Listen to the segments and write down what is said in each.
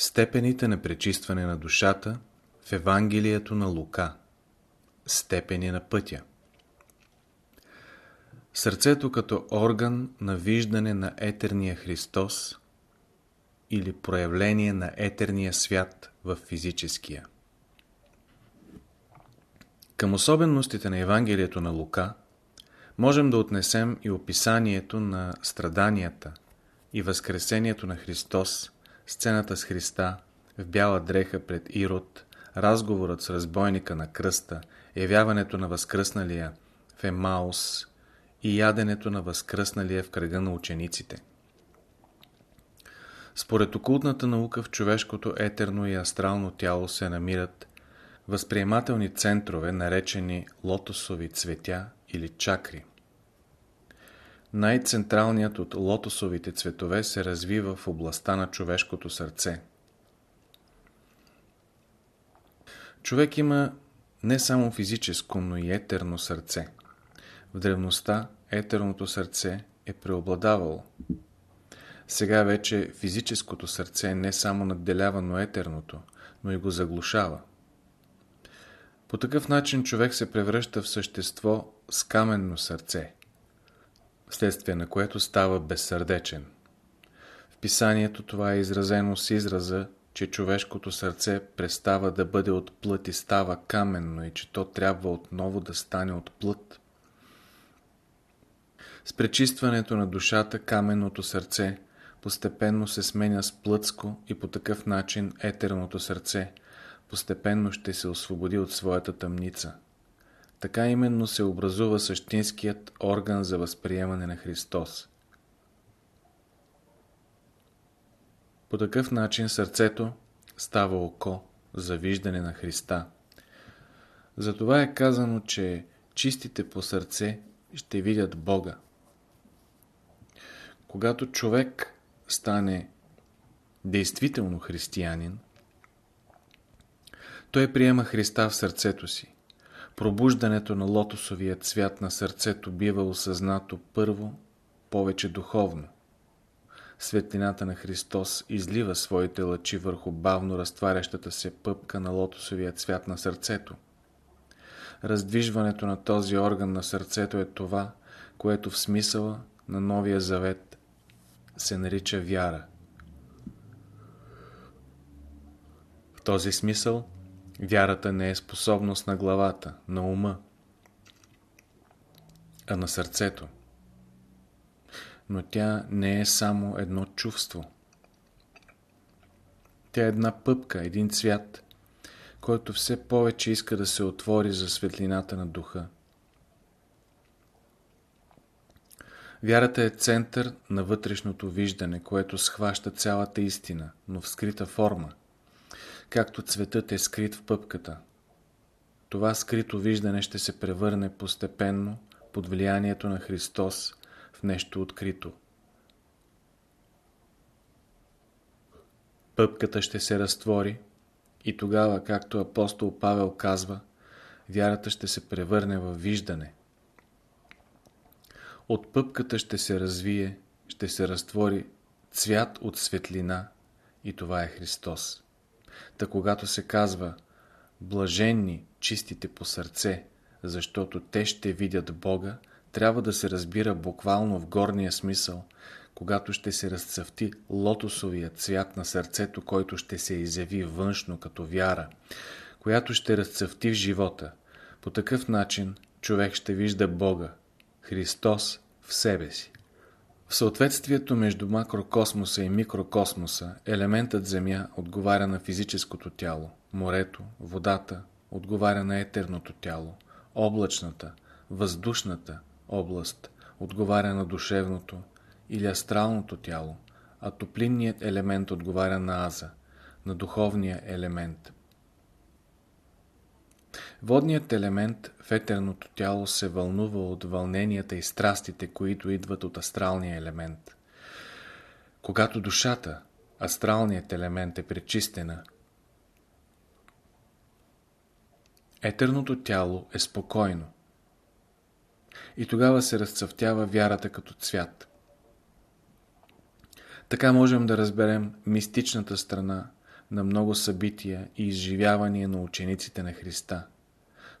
Степените на пречистване на душата в Евангелието на Лука Степени на пътя Сърцето като орган на виждане на етерния Христос или проявление на етерния свят в физическия. Към особеностите на Евангелието на Лука можем да отнесем и описанието на страданията и възкресението на Христос, сцената с Христа в бяла дреха пред Ирод, разговорът с разбойника на кръста, явяването на възкръсналия в Емаус и яденето на възкръсналия в кръга на учениците. Според окултната наука в човешкото етерно и астрално тяло се намират възприемателни центрове, наречени лотосови цветя или чакри. Най-централният от лотосовите цветове се развива в областта на човешкото сърце. Човек има не само физическо, но и етерно сърце. В древността етерното сърце е преобладавало. Сега вече физическото сърце не само надделява но етерното, но и го заглушава. По такъв начин човек се превръща в същество с каменно сърце, вследствие на което става безсърдечен. В писанието това е изразено с израза, че човешкото сърце престава да бъде от плът и става каменно и че то трябва отново да стане от плът. С пречистването на душата каменното сърце постепенно се сменя с плътско и по такъв начин етерното сърце постепенно ще се освободи от своята тъмница. Така именно се образува същинският орган за възприемане на Христос. По такъв начин сърцето става око за виждане на Христа. Затова е казано, че чистите по сърце ще видят Бога. Когато човек стане действително християнин, той приема Христа в сърцето си. Пробуждането на лотосовия цвят на сърцето бива осъзнато първо, повече духовно. Светлината на Христос излива своите лъчи върху бавно разтварящата се пъпка на лотосовия цвят на сърцето. Раздвижването на този орган на сърцето е това, което в смисъла на Новия Завет се нарича вяра. В този смисъл вярата не е способност на главата, на ума, а на сърцето. Но тя не е само едно чувство. Тя е една пъпка, един цвят, който все повече иска да се отвори за светлината на духа. Вярата е център на вътрешното виждане, което схваща цялата истина, но в скрита форма, както цветът е скрит в пъпката. Това скрито виждане ще се превърне постепенно под влиянието на Христос в нещо открито. Пъпката ще се разтвори и тогава, както апостол Павел казва, вярата ще се превърне в виждане. От пъпката ще се развие, ще се разтвори цвят от светлина и това е Христос. Та когато се казва блаженни, чистите по сърце, защото те ще видят Бога, трябва да се разбира буквално в горния смисъл, когато ще се разцъфти лотосовия цвят на сърцето, който ще се изяви външно като вяра, която ще разцъфти в живота. По такъв начин човек ще вижда Бога, Христос в себе си. В съответствието между макрокосмоса и микрокосмоса, елементът Земя отговаря на физическото тяло, морето, водата отговаря на етерното тяло, облачната, въздушната област отговаря на душевното или астралното тяло, а топлинният елемент отговаря на аза, на духовния елемент. Водният елемент в етерното тяло се вълнува от вълненията и страстите, които идват от астралния елемент. Когато душата, астралният елемент е пречистена, етерното тяло е спокойно. И тогава се разцъфтява вярата като цвят. Така можем да разберем мистичната страна на много събития и изживявания на учениците на Христа.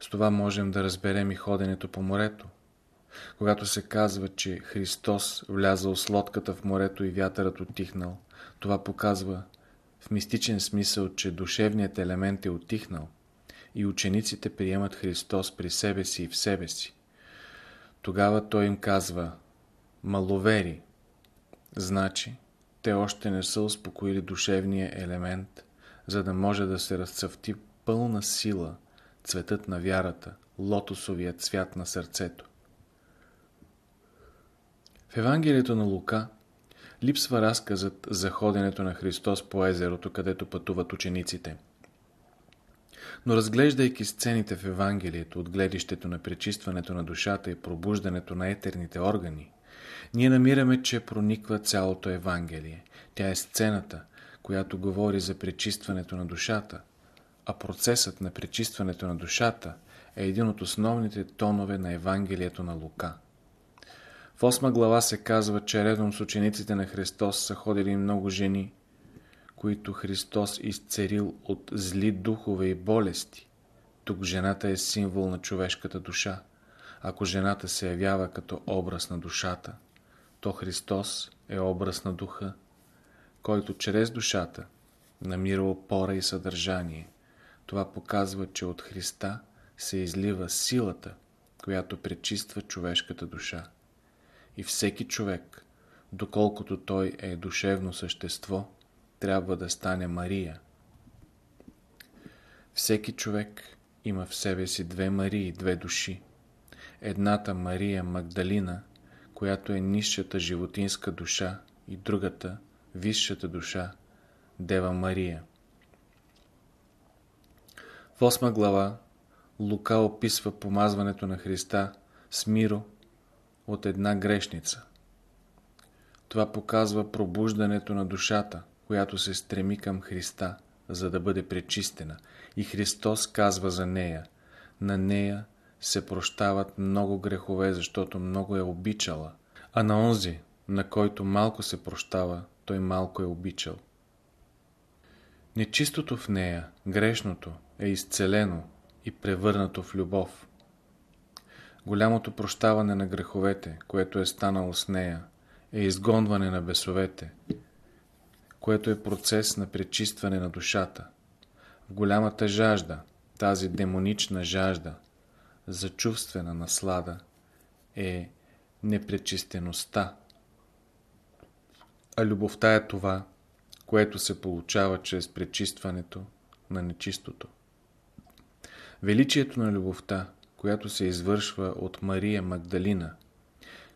С това можем да разберем и ходенето по морето. Когато се казва, че Христос влязал с лодката в морето и вятърът отихнал, това показва в мистичен смисъл, че душевният елемент е отихнал и учениците приемат Христос при себе си и в себе си. Тогава Той им казва «Маловери». Значи, те още не са успокоили душевния елемент, за да може да се разцъфти пълна сила цветът на вярата, лотосовия цвят на сърцето. В Евангелието на Лука липсва разказът за ходенето на Христос по езерото, където пътуват учениците. Но разглеждайки сцените в Евангелието от гледището на пречистването на душата и пробуждането на етерните органи, ние намираме, че прониква цялото Евангелие. Тя е сцената, която говори за пречистването на душата, а процесът на пречистването на душата е един от основните тонове на Евангелието на Лука. В 8 глава се казва, че редом с учениците на Христос са ходили много жени, които Христос изцерил от зли духове и болести. Тук жената е символ на човешката душа. Ако жената се явява като образ на душата, то Христос е образ на духа, който чрез душата намира опора и съдържание. Това показва, че от Христа се излива силата, която пречиства човешката душа. И всеки човек, доколкото той е душевно същество, трябва да стане Мария. Всеки човек има в себе си две Марии, две души. Едната Мария Магдалина, която е нищата животинска душа и другата, висшата душа, Дева Мария. В 8 глава Лука описва помазването на Христа с миро от една грешница. Това показва пробуждането на душата, която се стреми към Христа, за да бъде пречистена. И Христос казва за нея. На нея се прощават много грехове, защото много е обичала. А на онзи, на който малко се прощава, той малко е обичал. Нечистото в нея, грешното, е изцелено и превърнато в любов. Голямото прощаване на греховете, което е станало с нея, е изгонване на бесовете, което е процес на пречистване на душата. В голямата жажда, тази демонична жажда за чувствена наслада е непречистеността. А любовта е това, което се получава чрез пречистването на нечистото. Величието на любовта, която се извършва от Мария Магдалина,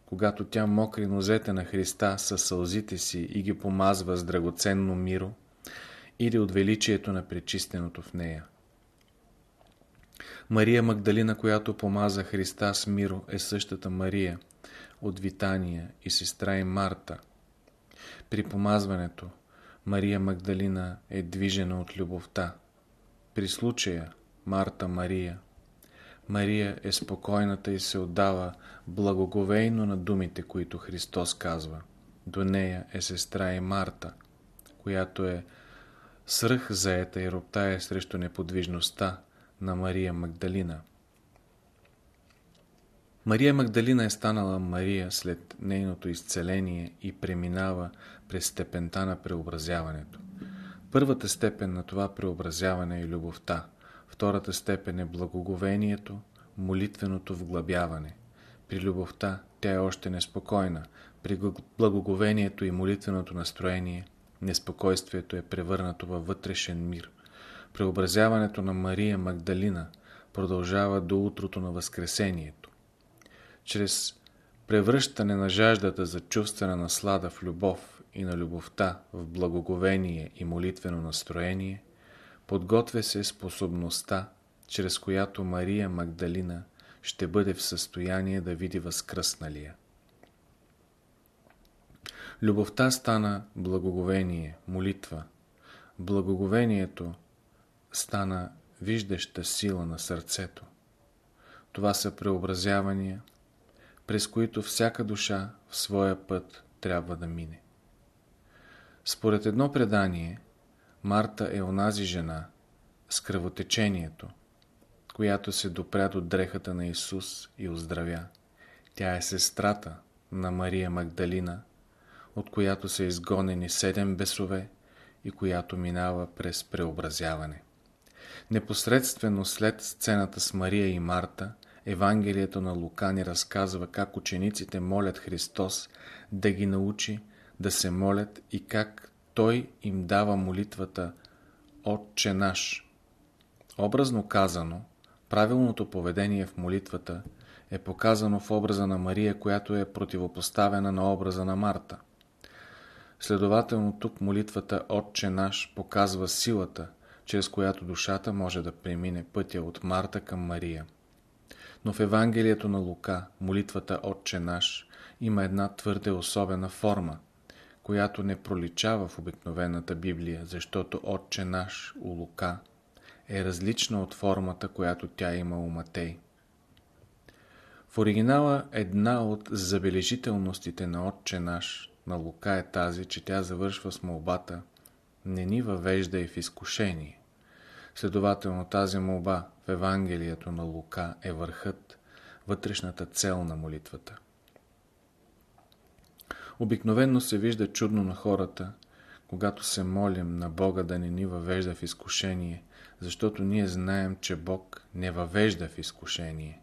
когато тя мокри нозете на Христа със сълзите си и ги помазва с драгоценно миро, или от величието на пречистеното в нея. Мария Магдалина, която помаза Христа с миро, е същата Мария от Витания и сестра и Марта. При помазването Мария Магдалина е движена от любовта. При случая Марта Мария. Мария е спокойната и се отдава благоговейно на думите, които Христос казва. До нея е сестра и Марта, която е свръх заета и роптае срещу неподвижността на Мария Магдалина. Мария Магдалина е станала Мария след нейното изцеление и преминава през степента на преобразяването. Първата степен на това преобразяване е любовта, втората степен е благоговението, молитвеното вглъбяване. При любовта тя е още неспокойна, при благоговението и молитвеното настроение неспокойствието е превърнато във вътрешен мир. Преобразяването на Мария Магдалина продължава до утрото на Възкресението. Чрез превръщане на жаждата за чувствена наслада в любов и на любовта в благоговение и молитвено настроение, подготвя се способността, чрез която Мария Магдалина ще бъде в състояние да види възкръсналия. Любовта стана благоговение, молитва. Благоговението стана виждаща сила на сърцето. Това са преобразявания, през които всяка душа в своя път трябва да мине. Според едно предание, Марта е онази жена с кръвотечението, която се допря до дрехата на Исус и оздравя. Тя е сестрата на Мария Магдалина, от която са изгонени седем бесове и която минава през преобразяване. Непосредствено след сцената с Мария и Марта, Евангелието на Лука ни разказва как учениците молят Христос да ги научи да се молят и как Той им дава молитвата Отче наш. Образно казано, правилното поведение в молитвата е показано в образа на Мария, която е противопоставена на образа на Марта. Следователно тук молитвата Отче наш показва силата, чрез която душата може да премине пътя от Марта към Мария. Но в Евангелието на Лука молитвата Отче наш има една твърде особена форма, която не проличава в обикновената Библия, защото Отче наш у Лука е различна от формата, която тя има у Матей. В оригинала една от забележителностите на Отче наш на Лука е тази, че тя завършва с молбата «Не ни въвежда и в изкушение». Следователно тази молба в Евангелието на Лука е върхът, вътрешната цел на молитвата. Обикновенно се вижда чудно на хората, когато се молим на Бога да не ни въвежда в изкушение, защото ние знаем, че Бог не въвежда в изкушение.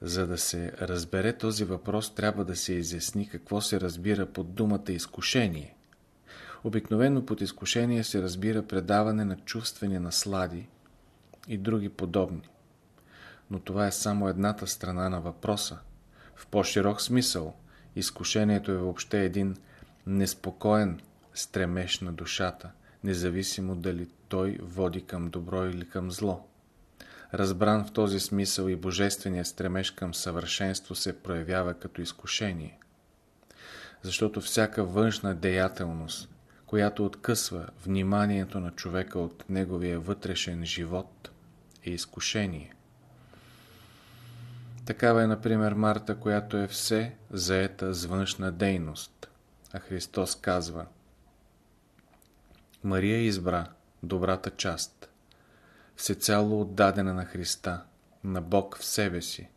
За да се разбере този въпрос, трябва да се изясни какво се разбира под думата изкушение. Обикновено под изкушение се разбира предаване на чувствени наслади и други подобни. Но това е само едната страна на въпроса. В по-широк смисъл, изкушението е въобще един неспокоен стремеж на душата, независимо дали той води към добро или към зло. Разбран в този смисъл и божественият стремеж към съвършенство се проявява като изкушение. Защото всяка външна деятелност, която откъсва вниманието на човека от неговия вътрешен живот, е изкушение. Такава е, например, Марта, която е все заета с външна дейност. А Христос казва Мария избра добрата част, всецяло отдадена на Христа, на Бог в себе си.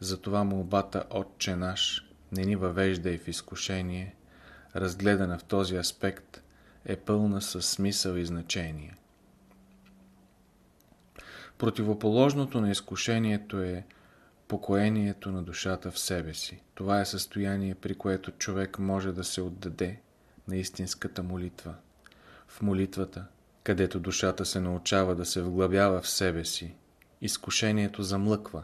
Затова молбата Отче наш не ни въвежда и в изкушение, разгледана в този аспект, е пълна със смисъл и значение. Противоположното на изкушението е покоението на душата в себе си. Това е състояние, при което човек може да се отдаде на истинската молитва. В молитвата, където душата се научава да се вглъбява в себе си, изкушението замлъква.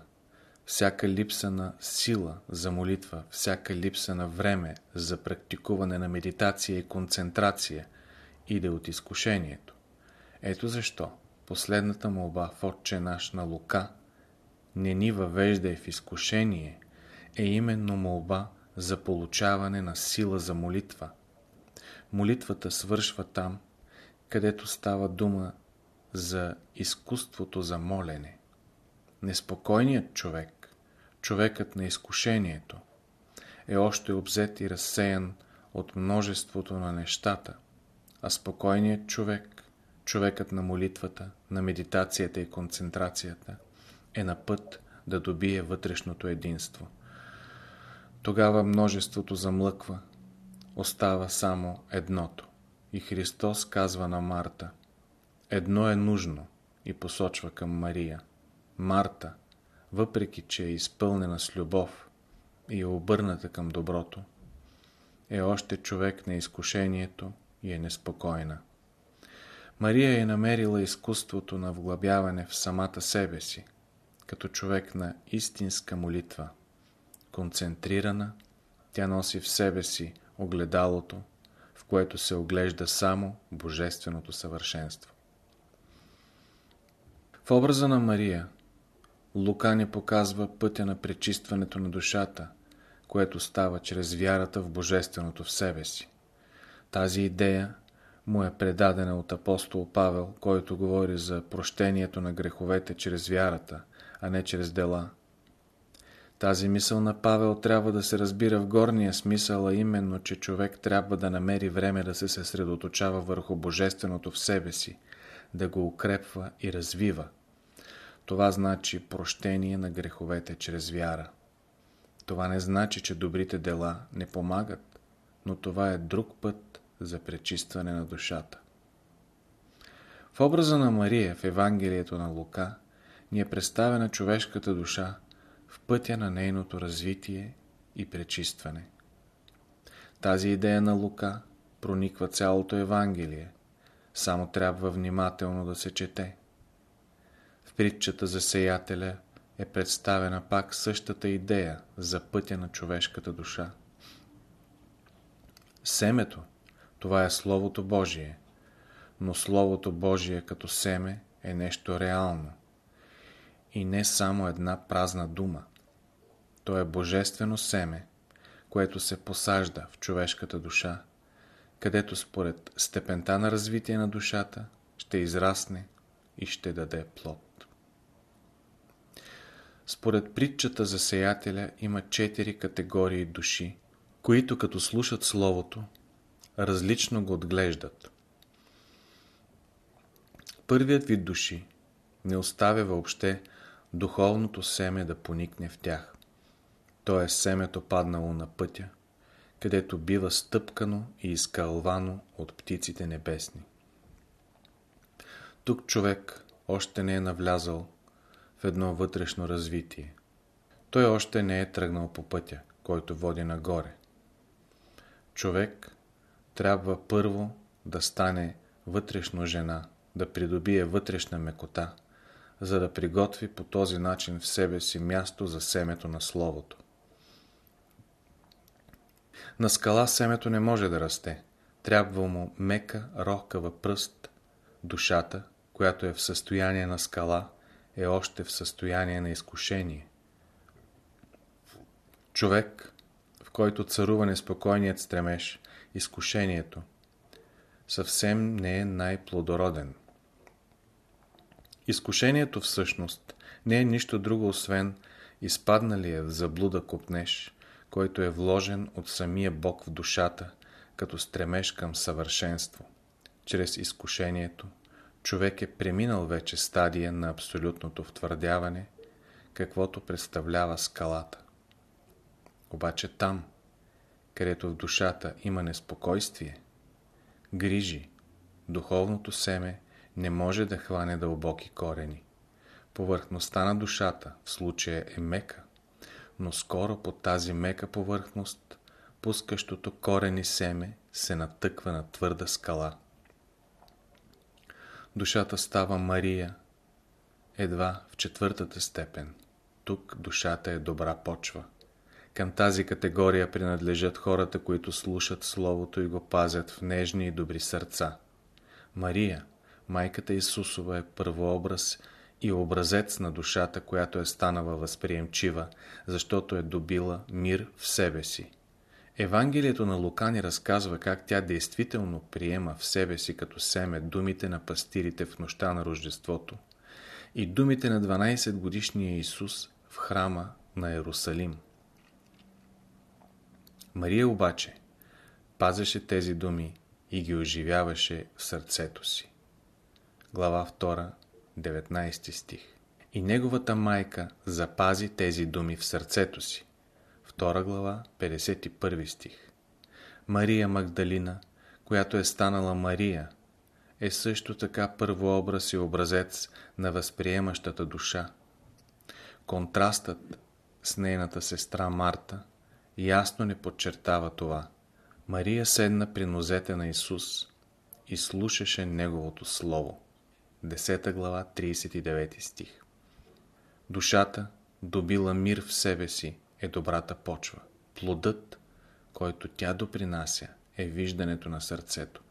Всяка липса на сила за молитва, всяка липса на време за практикуване на медитация и концентрация иде от изкушението. Ето защо последната молба в Отче наш на Лука не ни въвежда в изкушение е именно молба за получаване на сила за молитва. Молитвата свършва там, където става дума за изкуството за молене. Неспокойният човек, човекът на изкушението, е още обзет и разсеян от множеството на нещата, а спокойният човек, човекът на молитвата, на медитацията и концентрацията, е на път да добие вътрешното единство. Тогава множеството замлъква, остава само едното. И Христос казва на Марта, едно е нужно и посочва към Мария. Марта, въпреки че е изпълнена с любов и е обърната към доброто, е още човек на изкушението и е неспокойна. Мария е намерила изкуството на вглъбяване в самата себе си, като човек на истинска молитва. Концентрирана, тя носи в себе си огледалото, в което се оглежда само Божественото съвършенство. В образа на Мария, Лука ни показва пътя на пречистването на душата, което става чрез вярата в Божественото в себе си. Тази идея му е предадена от апостол Павел, който говори за прощението на греховете чрез вярата, а не чрез дела. Тази мисъл на Павел трябва да се разбира в горния смисъл, а именно, че човек трябва да намери време да се съсредоточава върху Божественото в себе си, да го укрепва и развива. Това значи прощение на греховете чрез вяра. Това не значи, че добрите дела не помагат, но това е друг път за пречистване на душата. В образа на Мария в Евангелието на Лука ни е представена човешката душа в пътя на нейното развитие и пречистване. Тази идея на Лука прониква цялото Евангелие, само трябва внимателно да се чете. В притчата за сеятеля е представена пак същата идея за пътя на човешката душа. Семето, това е Словото Божие, но Словото Божие като семе е нещо реално и не само една празна дума. То е божествено семе, което се посажда в човешката душа, където според степента на развитие на душата ще израсне и ще даде плод. Според притчата за сеятеля има четири категории души, които като слушат Словото, различно го отглеждат. Първият вид души не оставя въобще духовното семе да поникне в тях. То е семето паднало на пътя, където бива стъпкано и изкълвано от птиците небесни. Тук човек още не е навлязал в едно вътрешно развитие. Той още не е тръгнал по пътя, който води нагоре. Човек трябва първо да стане вътрешно жена, да придобие вътрешна мекота, за да приготви по този начин в себе си място за семето на Словото. На скала семето не може да расте. Трябва му мека, рохкава пръст. Душата, която е в състояние на скала, е още в състояние на изкушение. Човек, в който царува неспокойният стремеж, изкушението, съвсем не е най-плодороден. Изкушението всъщност не е нищо друго, освен изпадналия в заблуда копнеж, който е вложен от самия Бог в душата, като стремеж към съвършенство. Чрез изкушението, човек е преминал вече стадия на абсолютното втвърдяване, каквото представлява скалата. Обаче там, където в душата има неспокойствие, грижи, духовното семе не може да хване дълбоки корени. Повърхността на душата в случая е мека, но скоро по тази мека повърхност, пускащото корени семе се натъква на твърда скала. Душата става Мария, едва в четвъртата степен. Тук душата е добра почва. Към тази категория принадлежат хората, които слушат Словото и го пазят в нежни и добри сърца. Мария, майката Исусова е първообраз и образец на душата, която е станала възприемчива, защото е добила мир в себе си. Евангелието на Лука ни разказва как тя действително приема в себе си като семе думите на пастирите в нощта на Рождеството и думите на 12 годишния Исус в храма на Иерусалим. Мария обаче пазеше тези думи и ги оживяваше в сърцето си. Глава 2, 19 стих И неговата майка запази тези думи в сърцето си. 2 глава, 51 стих Мария Магдалина, която е станала Мария, е също така първообраз и образец на възприемащата душа. Контрастът с нейната сестра Марта ясно не подчертава това. Мария седна при нозете на Исус и слушаше Неговото Слово. 10 глава, 39 стих Душата, добила мир в себе си, е добрата почва. Плодът, който тя допринася, е виждането на сърцето.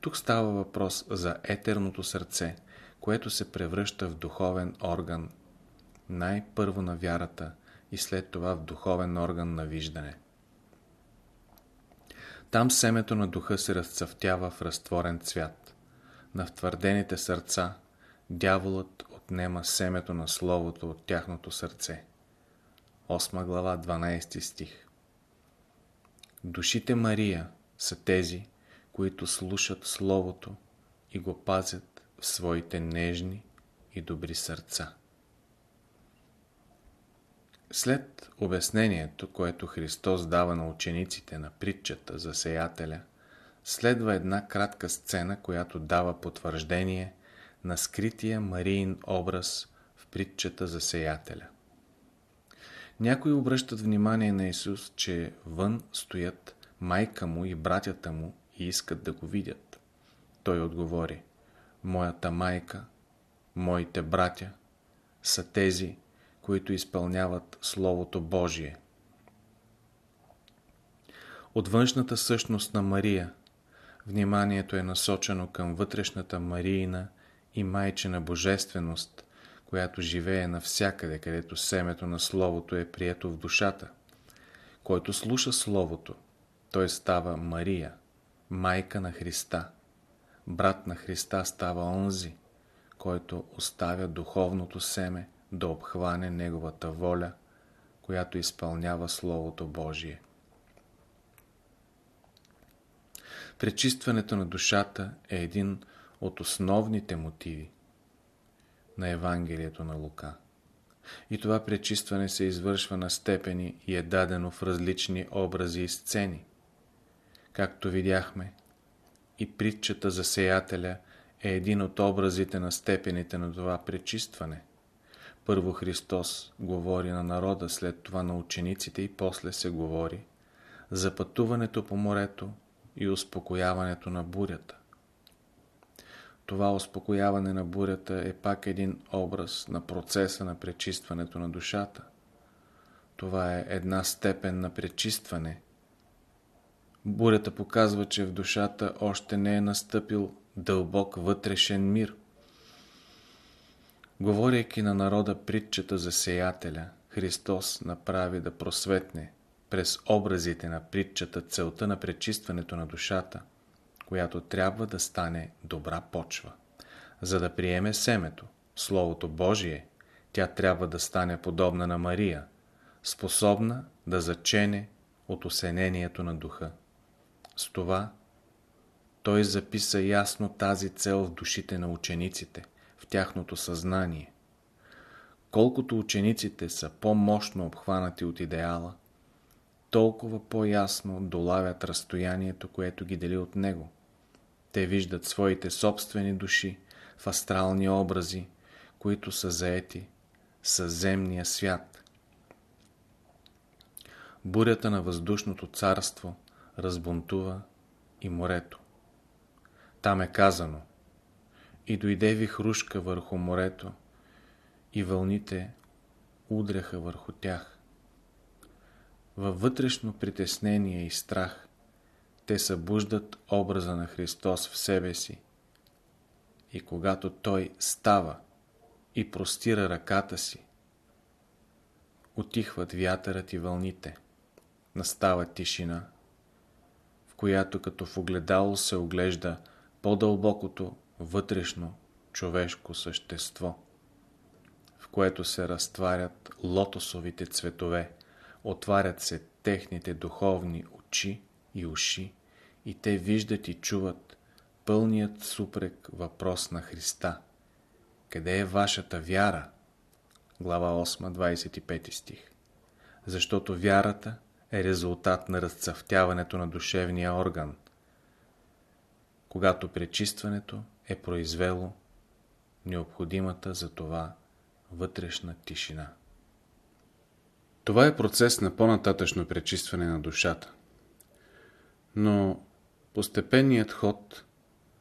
Тук става въпрос за етерното сърце, което се превръща в духовен орган най-първо на вярата и след това в духовен орган на виждане. Там семето на духа се разцъфтява в разтворен цвят. На втвърдените сърца дяволът отнема семето на Словото от тяхното сърце. 8 глава, 12 стих. Душите Мария са тези, които слушат Словото и го пазят в своите нежни и добри сърца. След обяснението, което Христос дава на учениците на притчата за сеятеля, следва една кратка сцена, която дава потвърждение на скрития Мариин образ в притчата за сеятеля. Някои обръщат внимание на Исус, че вън стоят майка му и братята му и искат да го видят. Той отговори, моята майка, моите братя са тези, които изпълняват Словото Божие. От външната същност на Мария, вниманието е насочено към вътрешната Мариина и майчина божественост, която живее навсякъде, където семето на Словото е прието в душата. Който слуша Словото, той става Мария, майка на Христа. Брат на Христа става онзи, който оставя духовното семе да обхване Неговата воля, която изпълнява Словото Божие. Пречистването на душата е един от основните мотиви на Евангелието на Лука. И това пречистване се извършва на степени и е дадено в различни образи и сцени. Както видяхме, и притчата за сеятеля е един от образите на степените на това пречистване. Първо Христос говори на народа, след това на учениците и после се говори за пътуването по морето и успокояването на бурята. Това успокояване на бурята е пак един образ на процеса на пречистването на душата. Това е една степен на пречистване. Бурята показва, че в душата още не е настъпил дълбок вътрешен мир. Говорейки на народа притчата за сеятеля, Христос направи да просветне през образите на притчата целта на пречистването на душата – която трябва да стане добра почва. За да приеме семето, Словото Божие, тя трябва да стане подобна на Мария, способна да зачене от осенението на духа. С това той записа ясно тази цел в душите на учениците, в тяхното съзнание. Колкото учениците са по-мощно обхванати от идеала, толкова по-ясно долавят разстоянието, което ги дели от него. Те виждат своите собствени души в астрални образи, които са заети с земния свят. Бурята на въздушното царство разбунтува и морето. Там е казано И дойде ви хрушка върху морето, и вълните удряха върху тях. Във вътрешно притеснение и страх те събуждат образа на Христос в себе си. И когато Той става и простира ръката си, отихват вятърът и вълните. Настава тишина, в която като в огледало се оглежда по-дълбокото вътрешно човешко същество, в което се разтварят лотосовите цветове, отварят се техните духовни очи и уши и те виждат и чуват пълният супрек въпрос на Христа. Къде е вашата вяра? Глава 8, 25 стих. Защото вярата е резултат на разцъфтяването на душевния орган, когато пречистването е произвело необходимата за това вътрешна тишина. Това е процес на по-нататъчно пречистване на душата. Но постепенният ход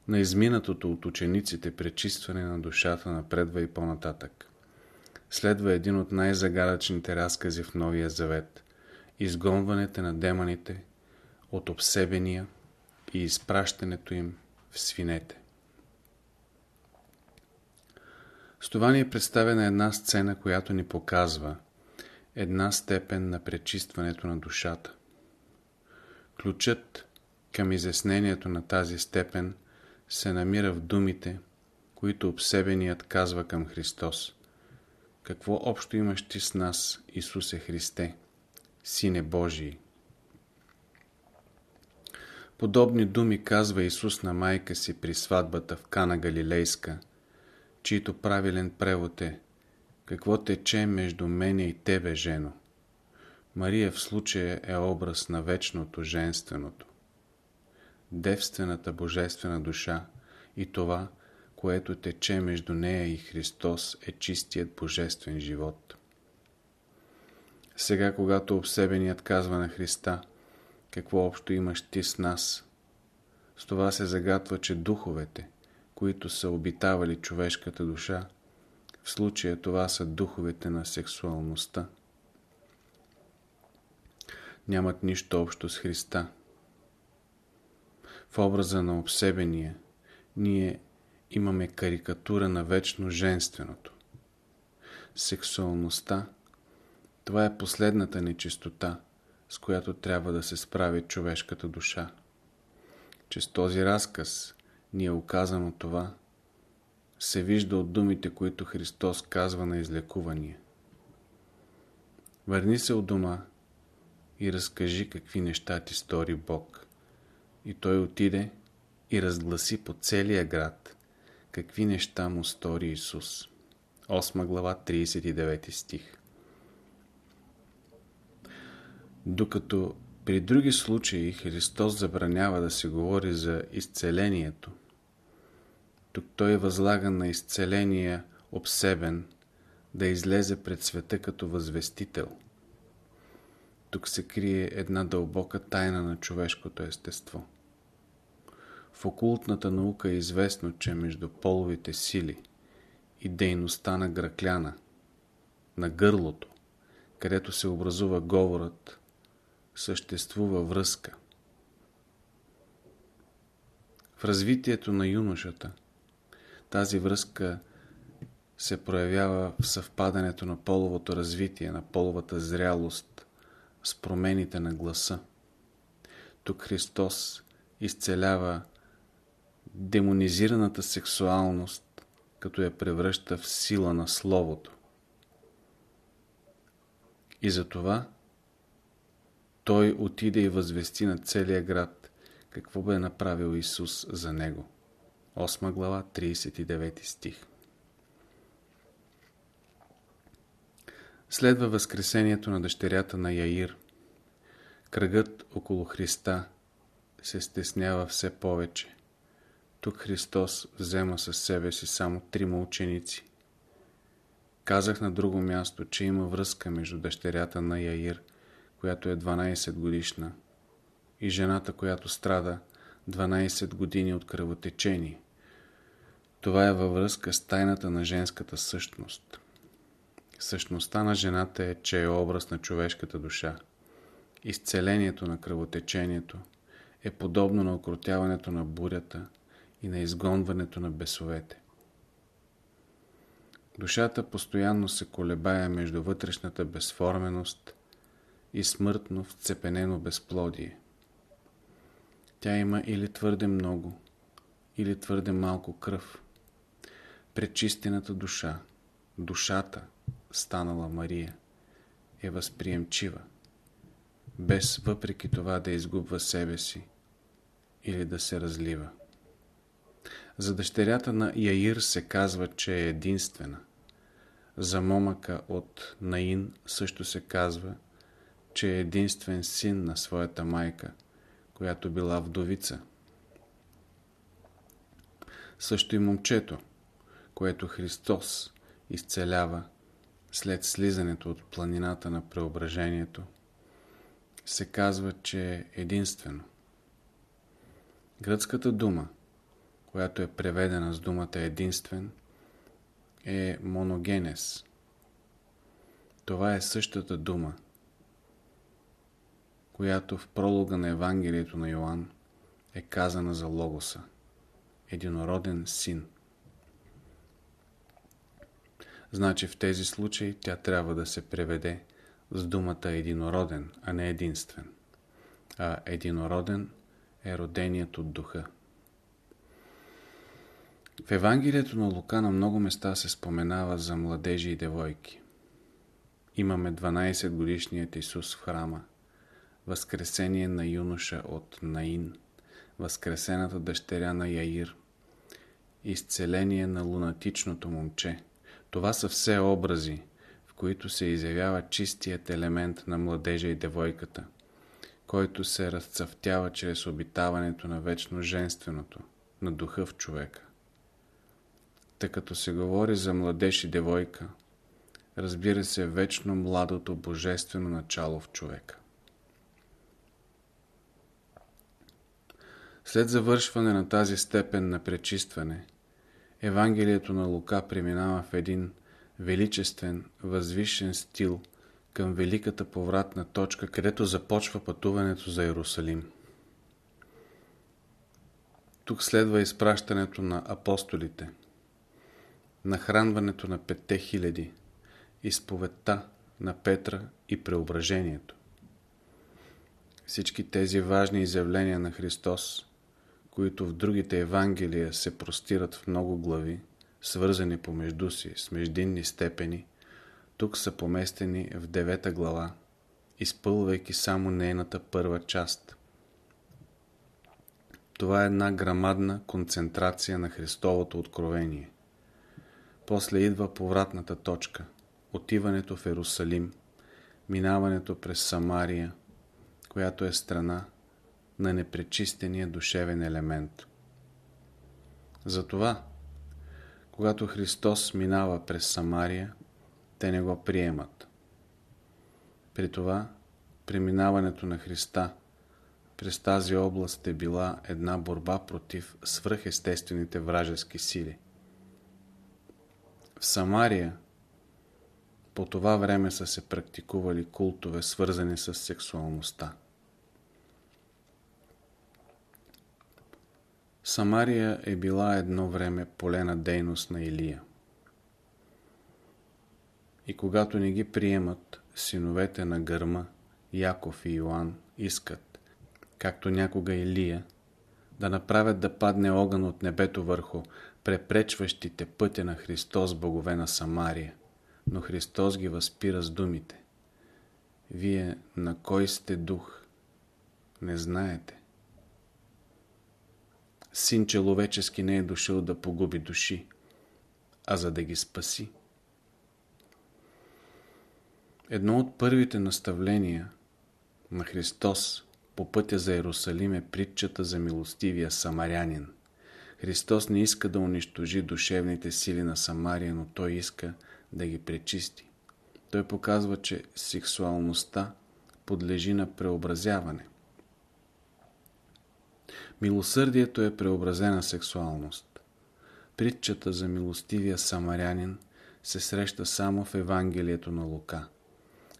на изминатото от учениците пречистване на душата напредва и по-нататък. Следва един от най-загадъчните разкази в Новия Завет – изгонването на демоните от обсебения и изпращането им в свинете. С това ни е представена една сцена, която ни показва една степен на пречистването на душата. Ключът към изяснението на тази степен се намира в думите, които обсебеният казва към Христос. какво общо имаш ти с нас, Исусе Христе, Сине Божий? Подобни думи казва Исус на майка си при сватбата в Кана Галилейска, чийто правилен превод е «Какво тече между мене и тебе, жено?» Мария в случая е образ на вечното женственото. Девствената божествена душа и това, което тече между нея и Христос е чистият божествен живот. Сега, когато обсебеният казва на Христа, какво общо имаш ти с нас, с това се загатва, че духовете, които са обитавали човешката душа, в случая това са духовете на сексуалността. Нямат нищо общо с Христа. В образа на обсебения ние имаме карикатура на вечно женственото. Сексуалността – това е последната нечистота, с която трябва да се справи човешката душа. Чрез този разказ ни е оказано това, се вижда от думите, които Христос казва на излекувания. Върни се от дома и разкажи какви неща ти стори Бог. И той отиде и разгласи по целия град какви неща му стори Исус. 8 глава, 39 стих Докато при други случаи Христос забранява да се говори за изцелението, тук Той възлага на изцеления обсебен да излезе пред света като възвестител. Тук се крие една дълбока тайна на човешкото естество. В окултната наука е известно, че между половите сили и дейността на гракляна, на гърлото, където се образува говорът, съществува връзка. В развитието на юношата тази връзка се проявява в съвпадането на половото развитие, на половата зрялост с промените на гласа. Тук Христос изцелява демонизираната сексуалност, като я превръща в сила на Словото. И затова той отиде и възвести на целия град какво бе направил Исус за него. 8 глава, 39 стих. Следва възкресението на дъщерята на Яир. Кръгът около Христа се стеснява все повече. Тук Христос взема със себе си само трима ученици. Казах на друго място, че има връзка между дъщерята на Яир, която е 12 годишна, и жената, която страда 12 години от кръвотечение. Това е във връзка с тайната на женската същност. Същността на жената е, че е образ на човешката душа. Изцелението на кръвотечението е подобно на окротяването на бурята и на изгонването на бесовете. Душата постоянно се колебая между вътрешната безформеност и смъртно вцепенено безплодие. Тя има или твърде много, или твърде малко кръв. Пречистената душа, душата, станала Мария, е възприемчива, без въпреки това да изгубва себе си или да се разлива. За дъщерята на Яир се казва, че е единствена. За момъка от Наин също се казва, че е единствен син на своята майка, която била вдовица. Също и момчето, което Христос изцелява след слизането от планината на преображението, се казва, че е единствено. Гръцката дума – която е преведена с думата единствен, е моногенес. Това е същата дума, която в пролога на Евангелието на Йоанн е казана за Логоса, единороден син. Значи в тези случаи тя трябва да се преведе с думата единороден, а не единствен. А единороден е роденият от духа. В Евангелието на Лука на много места се споменава за младежи и девойки. Имаме 12 годишният Исус в храма, възкресение на юноша от Наин, възкресената дъщеря на Яир, изцеление на лунатичното момче. Това са все образи, в които се изявява чистият елемент на младежа и девойката, който се разцъфтява чрез обитаването на вечно женственото, на духа в човека. Тъй като се говори за младеж и девойка, разбира се вечно младото божествено начало в човека. След завършване на тази степен на пречистване, Евангелието на Лука преминава в един величествен, възвишен стил към великата повратна точка, където започва пътуването за Иерусалим. Тук следва изпращането на апостолите, нахранването на петте хиляди, изповедта на Петра и преображението. Всички тези важни изявления на Христос, които в другите Евангелия се простират в много глави, свързани помежду си с междинни степени, тук са поместени в девета глава, изпълвайки само нейната първа част. Това е една грамадна концентрация на Христовото откровение. После идва повратната точка – отиването в Ерусалим, минаването през Самария, която е страна на непречистения душевен елемент. Затова, когато Христос минава през Самария, те не го приемат. При това, преминаването на Христа през тази област е била една борба против свръхестествените вражески сили. В Самария по това време са се практикували култове, свързани с сексуалността. Самария е била едно време полена дейност на Илия. И когато не ги приемат, синовете на Гърма, Яков и Йоанн искат, както някога Илия, да направят да падне огън от небето върху препречващите пътя на Христос богове на Самария. Но Христос ги възпира с думите. Вие на кой сте дух? Не знаете. Син человечески не е дошъл да погуби души, а за да ги спаси. Едно от първите наставления на Христос по пътя за Иерусалим е притчата за милостивия самарянин. Христос не иска да унищожи душевните сили на Самария, но Той иска да ги пречисти. Той показва, че сексуалността подлежи на преобразяване. Милосърдието е преобразена сексуалност. Притчата за милостивия самарянин се среща само в Евангелието на Лука.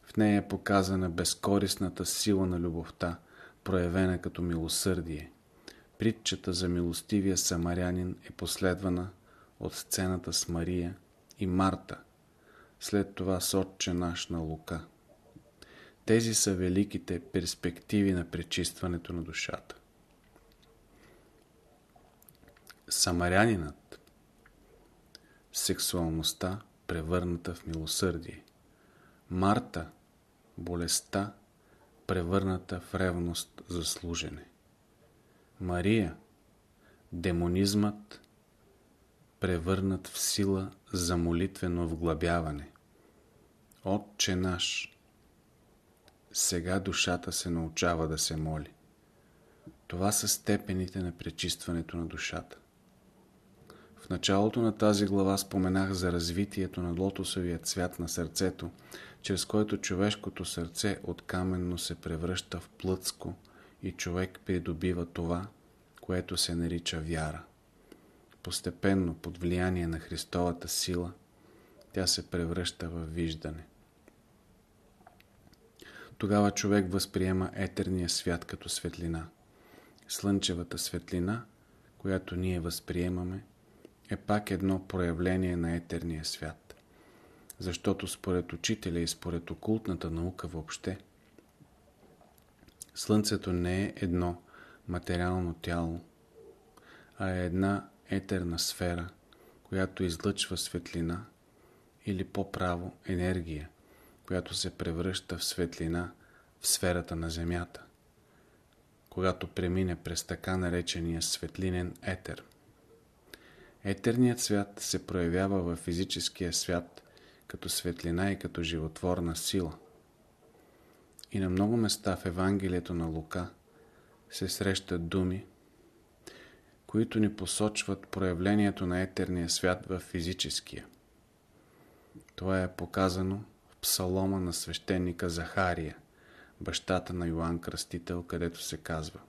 В нея е показана безкорисната сила на любовта, проявена като милосърдие. Притчата за милостивия самарянин е последвана от сцената с Мария и Марта, след това с Отче наш на Лука. Тези са великите перспективи на пречистването на душата. Самарянинът Сексуалността превърната в милосърдие. Марта Болестта превърната в ревност за служене. Мария Демонизмът превърнат в сила за молитвено вглъбяване. Отче наш Сега душата се научава да се моли. Това са степените на пречистването на душата. В началото на тази глава споменах за развитието на лотосовия цвят на сърцето, чрез който човешкото сърце от каменно се превръща в плътско и човек придобива това, което се нарича вяра. Постепенно, под влияние на Христовата сила, тя се превръща в виждане. Тогава човек възприема етерния свят като светлина. Слънчевата светлина, която ние възприемаме, е пак едно проявление на етерния свят. Защото според учителя и според окултната наука въобще, Слънцето не е едно материално тяло, а е една етерна сфера, която излъчва светлина, или по-право енергия, която се превръща в светлина в сферата на Земята, когато премине през така наречения светлинен етер. Етерният свят се проявява в физическия свят като светлина и като животворна сила. И на много места в Евангелието на Лука се срещат думи, които ни посочват проявлението на етерния свят в физическия. Това е показано в псалома на свещеника Захария, бащата на Йоанн Кръстител, където се казва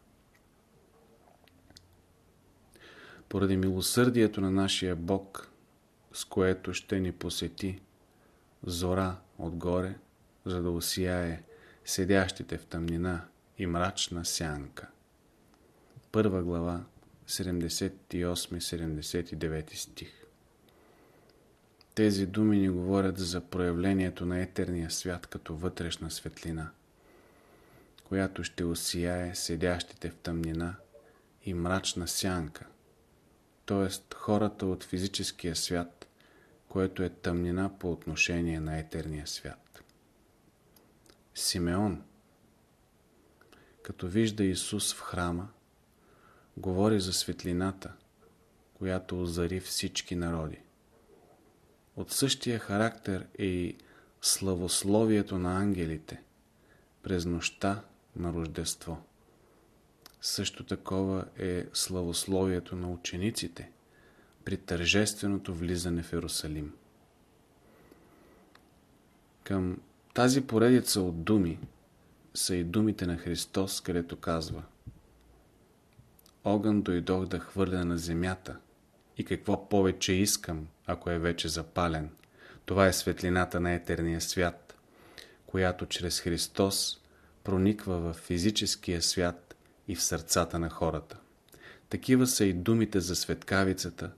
Поради милосърдието на нашия Бог, с което ще ни посети зора отгоре, за да осияе седящите в тъмнина и мрачна сянка. Първа глава, 78-79 стих. Тези думи ни говорят за проявлението на етерния свят като вътрешна светлина, която ще осияе седящите в тъмнина и мрачна сянка, т.е. хората от физическия свят, което е тъмнина по отношение на етерния свят. Симеон, като вижда Исус в храма, говори за светлината, която озари всички народи. От същия характер е и славословието на ангелите през нощта на Рождество. Също такова е славословието на учениците при тържественото влизане в Иерусалим. Към тази поредица от думи са и думите на Христос, където казва Огън дойдох да хвърля на земята и какво повече искам, ако е вече запален. Това е светлината на етерния свят, която чрез Христос прониква в физическия свят и в сърцата на хората. Такива са и думите за светкавицата,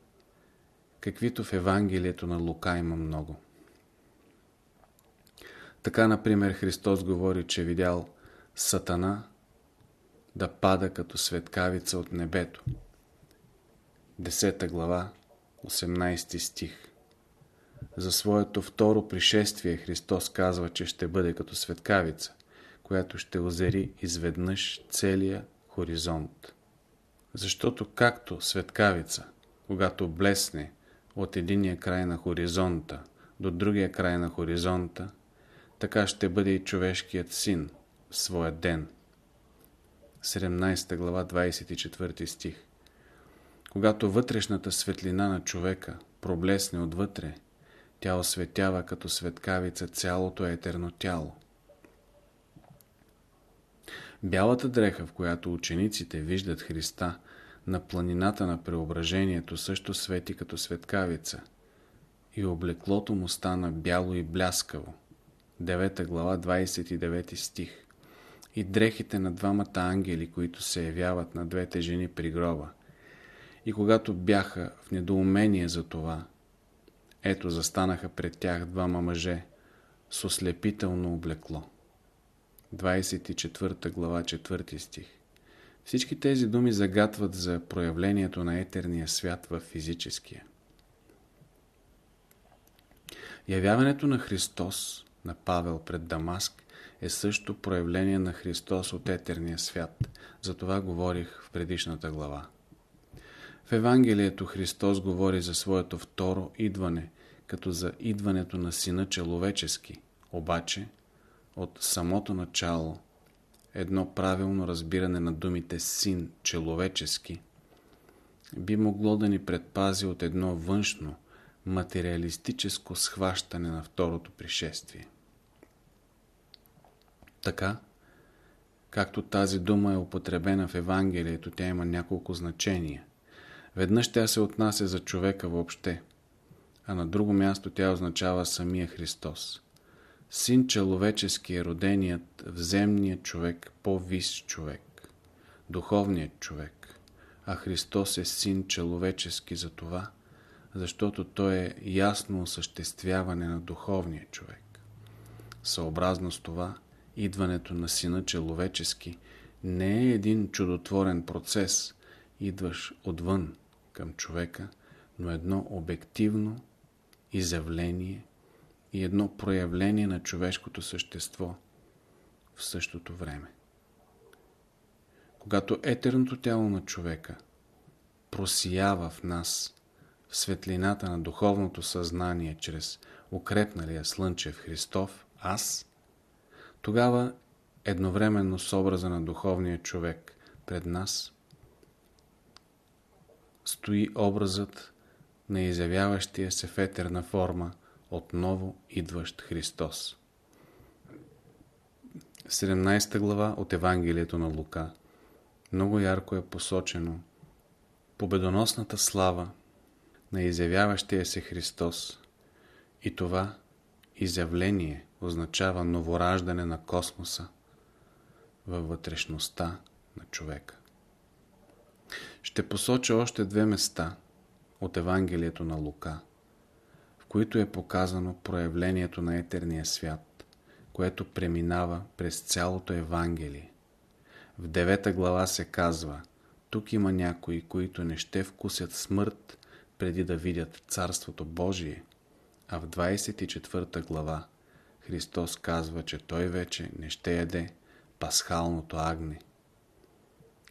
каквито в Евангелието на Лука има много. Така, например, Христос говори, че видял Сатана да пада като светкавица от небето. 10 глава, 18 стих. За своето второ пришествие Христос казва, че ще бъде като светкавица, която ще озери изведнъж целия хоризонт. Защото както светкавица, когато блесне от единия край на хоризонта до другия край на хоризонта, така ще бъде и човешкият син в своя ден. 17 глава 24 стих Когато вътрешната светлина на човека проблесне отвътре, тя осветява като светкавица цялото етерно тяло. Бялата дреха, в която учениците виждат Христа на планината на преображението, също свети като светкавица и облеклото му стана бяло и бляскаво. 9 глава 29 стих и дрехите на двамата ангели, които се явяват на двете жени при гроба. И когато бяха в недоумение за това, ето застанаха пред тях двама мъже с ослепително облекло. 24 глава 4 стих Всички тези думи загатват за проявлението на етерния свят в физическия. Явяването на Христос на Павел пред Дамаск е също проявление на Христос от етерния свят. За това говорих в предишната глава. В Евангелието Христос говори за своето второ идване, като за идването на Сина человечески. Обаче, от самото начало, едно правилно разбиране на думите Син человечески би могло да ни предпази от едно външно, материалистическо схващане на второто пришествие. Така, както тази дума е употребена в Евангелието, тя има няколко значения. Веднъж тя се отнася за човека въобще, а на друго място тя означава самия Христос. Син человечески е роденият вземният човек, по-вис човек, духовният човек, а Христос е син человечески за това, защото той е ясно осъществяване на духовния човек. Съобразно с това, идването на сина человечески не е един чудотворен процес, идваш отвън към човека, но едно обективно изявление и едно проявление на човешкото същество в същото време. Когато етерното тяло на човека просиява в нас в светлината на духовното съзнание чрез укрепналия слънчев Христов, аз, тогава едновременно с образа на духовния човек пред нас стои образът на изявяващия се в етерна форма отново идващ Христос. 17 глава от Евангелието на Лука много ярко е посочено победоносната слава на изявяващия се Христос и това изявление означава новораждане на космоса във вътрешността на човека. Ще посоча още две места от Евангелието на Лука, които е показано проявлението на етерния свят, което преминава през цялото Евангелие. В девета глава се казва Тук има някои, които не ще вкусят смърт, преди да видят Царството Божие. А в 24 глава Христос казва, че Той вече не ще яде пасхалното агне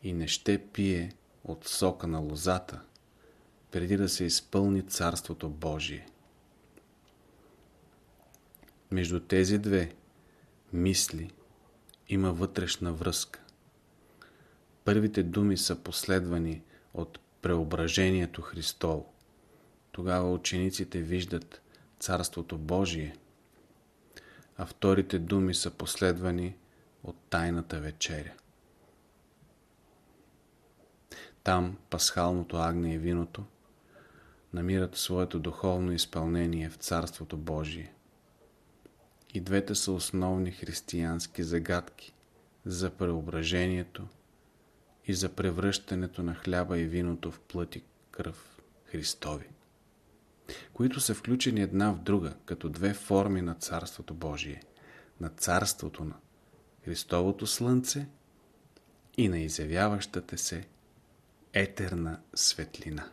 и не ще пие от сока на лозата, преди да се изпълни Царството Божие. Между тези две мисли има вътрешна връзка. Първите думи са последвани от преображението Христово. Тогава учениците виждат Царството Божие, а вторите думи са последвани от Тайната вечеря. Там пасхалното агне и виното намират своето духовно изпълнение в Царството Божие. И двете са основни християнски загадки за преображението и за превръщането на хляба и виното в плът и кръв Христови, които са включени една в друга, като две форми на Царството Божие, на Царството на Христовото Слънце и на изявяващата се етерна светлина.